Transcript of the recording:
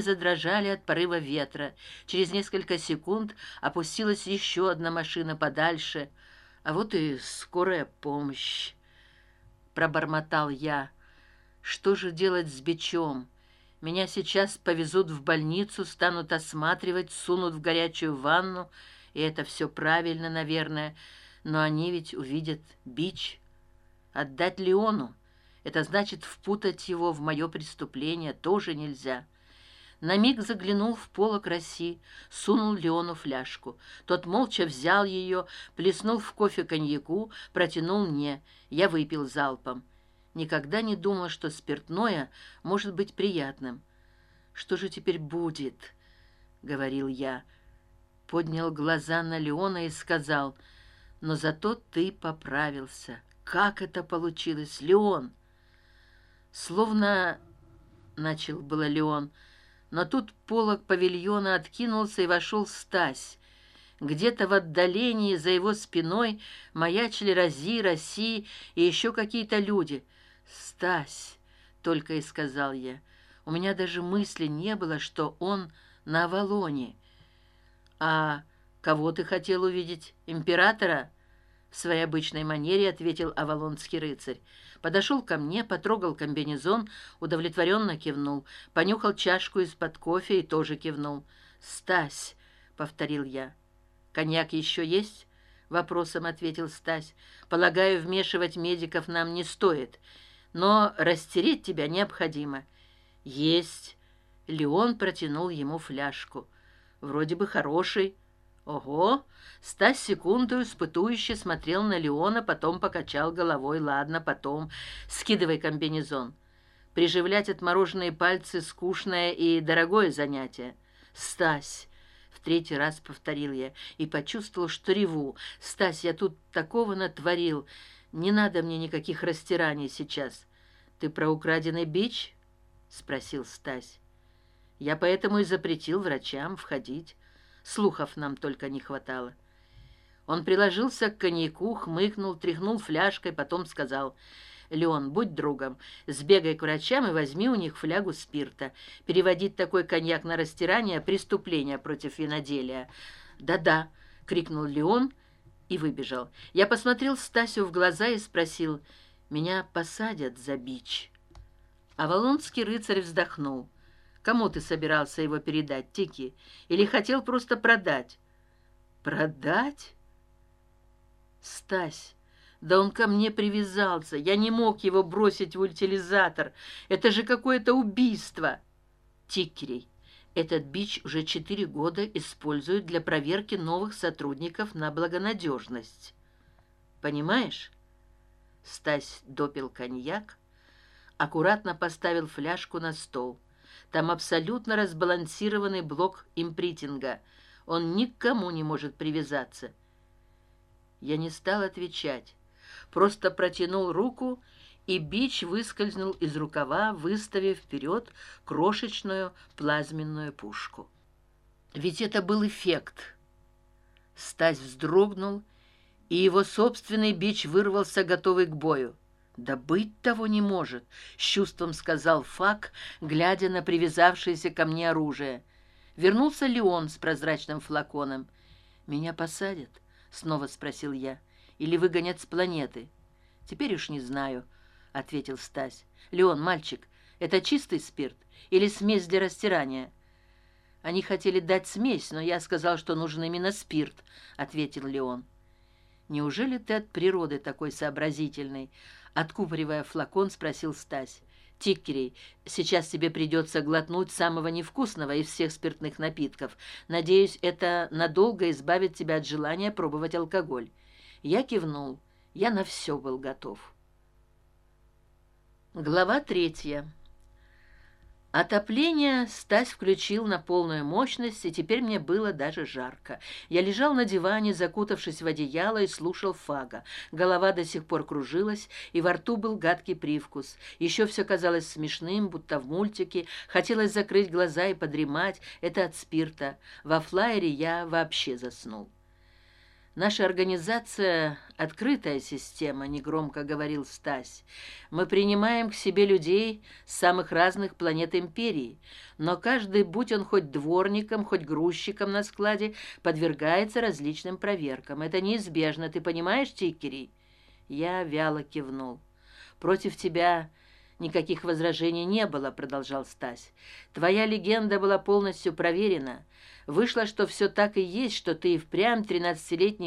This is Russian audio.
задрожали от порыва ветра. Через несколько секунд опустилась еще одна машина подальше. А вот и скорая помощь пробормотал я. Что же делать с бичом? Меня сейчас повезут в больницу станут осматривать сунут в горячую ванну. И это все правильно наверное. Но они ведь увидят бич. Отдать леону? Это значит впутать его в мое преступление. Тоже нельзя на миг заглянул в полок роси сунул леону фляжку. Тот молча взял ее плеснул в кофе коньяку протянул мне. Я выпил залпом. Никогда не думал что спиртное может быть приятным. Что же теперь будет говорил я. Поднял глаза на леона и сказал но зато ты поправился. Как это получилось леон? Словно начал было леон но тут полог павильона откинулся и вошел стась. Где то в отдалении за его спиной маячили рази роси и еще какие то люди. Стась только и сказал я. У меня даже мысли не было что он на авалоне. А кого ты хотел увидеть? Императора в своей обычной манере ответил авалонский рыцарь. Подошел ко мне потрогал комбинезон удовлетворенно кивнул. Понюхал чашку из под кофе и тоже кивнул стась повторил я коньяк еще есть вопросом ответил стась полагаю вмешивать медиков нам не стоит. Но растереть тебя необходимо есть. Леон протянул ему фляжку вроде бы хороший ого! Стась секунду испытующе смотрел на леона потом покачал головой. Ладно потом. Скидывай комбинезон. Приживлять отмороженные пальцы скучное и дорогое занятие. Стась! В третий раз повторил я и почувствовал что реву. Стась я тут такого натворил. Не надо мне никаких растираний сейчас. Ты про украденный бич? Спросил стась. Я поэтому и запретил врачам входить слухов нам только не хватало. Он приложился к коньяку хмыкнул тряхнул фляжкой потом сказал леон будь другом сбегай к врачам и возьми у них флягу спирта. Переводить такой коньяк на растирание преступление против виноделия да да крикнул леон и выбежал. Я посмотрел стасю в глаза и спросил меня посадят за бич? Авалонский рыцарь вздохнул кому ты собирался его передать тики? Или хотел просто продать? Продать? Стась да он ко мне привязался. Я не мог его бросить в утилизатор. Это же какое то убийство. Тикерей этот бич уже четыре года используют для проверки новых сотрудников на благонадежность. Понимаешь? Стась допил коньяк аккуратно поставил фляжку на стол там абсолютно разбалансированный блок импритинга он никому не может привязаться. Я не стал отвечать. Просто протянул руку и бич выскользнул из рукава выставив вперед крошечную плазменную пушку. Ведь это был эффект. Стась вздрогнул и его собственный бич вырвался готовый к бою да быть того не может с чувством сказал фак глядя на привязавшееся ко мне оружие. Вернулся леон с прозрачным флаконом. Меня посадят снова спросил я. Или выгонят с планеты? Теперь уж не знаю ответил стась. Леон мальчик это чистый спирт или смесь для растирания? Они хотели дать смесь но я сказал что нужен именно спирт ответил леон неужели ты от природы такой сообразительный? Откупоривая флакон спросил стась. Тикерей сейчас тебе придется глотнуть самого невкусного из всех спиртных напитков. Надеюсь это надолго избавит тебя от желания пробовать алкоголь я кивнул. Я на все был готов. Глава третья отопление стась включил на полную мощность и теперь мне было даже жарко. Я лежал на диване закутавшись в одеяло и слушал фага. Голова до сих пор кружилась и во рту был гадкий привкус. Еще все казалось смешным будто в мультике. Хотелось закрыть глаза и подремать. Это от спирта. Во флайере я вообще заснул наша организация открытая система негромко говорил стась. Мы принимаем к себе людей с самых разных планет империи но каждый будь он хоть дворником хоть грузчиком на складе подвергается различным проверкам. Это неизбежно ты понимаешь тикери? Я вяло кивнул. Против тебя никаких возражений не было продолжал стась. Твоя легенда была полностью проверена. Вышло что все так и есть что ты и впрямь тринадцатилетний